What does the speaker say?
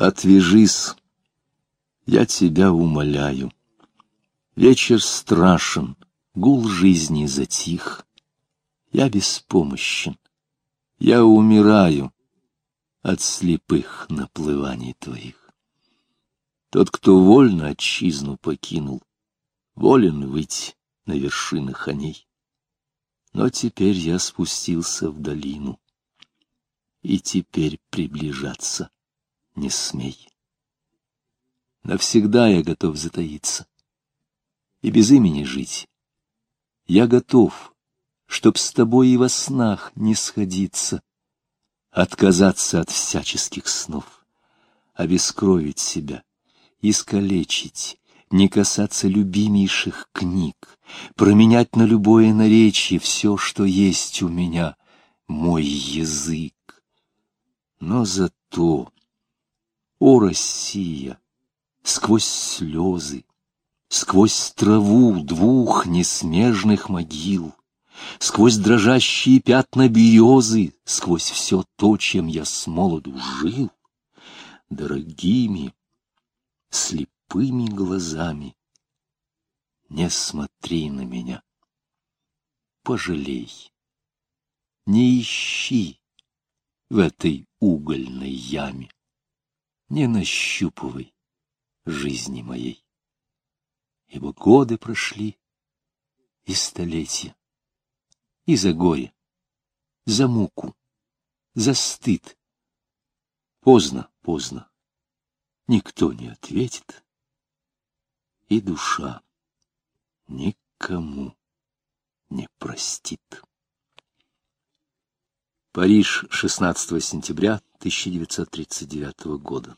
Отвяжись, я тебя умоляю. Вечер страшен, гул жизни затих. Я беспомощен, я умираю от слепых наплываний твоих. Тот, кто вольно отчизну покинул, волен выйти на вершинах о. Но теперь я спустился в долину, и теперь приближаться не смей. Навсегда я готов затаиться и без имени жить. Я готов, чтоб с тобой и во снах не сходиться, отказаться от всяческих снов, обескровить себя, искалечить, не касаться любимейших книг, променять на любое наречие все, что есть у меня, мой язык. Но зато, о Россия, сквозь слезы, сквозь траву двух несмежных могил, сквозь дрожащие пятна березы, сквозь все то, чем я с молоду жил, дорогими, слепыми глазами. Не смотри на меня, пожалей, не ищи в этой угольной яме, не нащупывай жизни моей. Ибо годы прошли и столетия, и за горе, за муку, за стыд. Поздно, поздно, никто не ответит, и душа никому не простит. Париж, 16 сентября 1939 года.